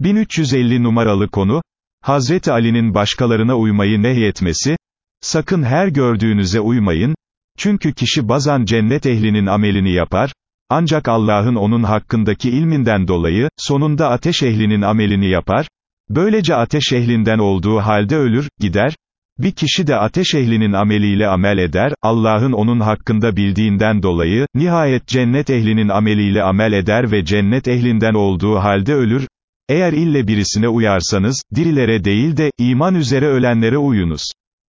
1350 numaralı konu, Hazreti Ali'nin başkalarına uymayı nehyetmesi, sakın her gördüğünüze uymayın, çünkü kişi bazan cennet ehlinin amelini yapar, ancak Allah'ın onun hakkındaki ilminden dolayı, sonunda ateş ehlinin amelini yapar, böylece ateş ehlinden olduğu halde ölür, gider, bir kişi de ateş ehlinin ameliyle amel eder, Allah'ın onun hakkında bildiğinden dolayı, nihayet cennet ehlinin ameliyle amel eder ve cennet ehlinden olduğu halde ölür, eğer ille birisine uyarsanız, dirilere değil de, iman üzere ölenlere uyunuz.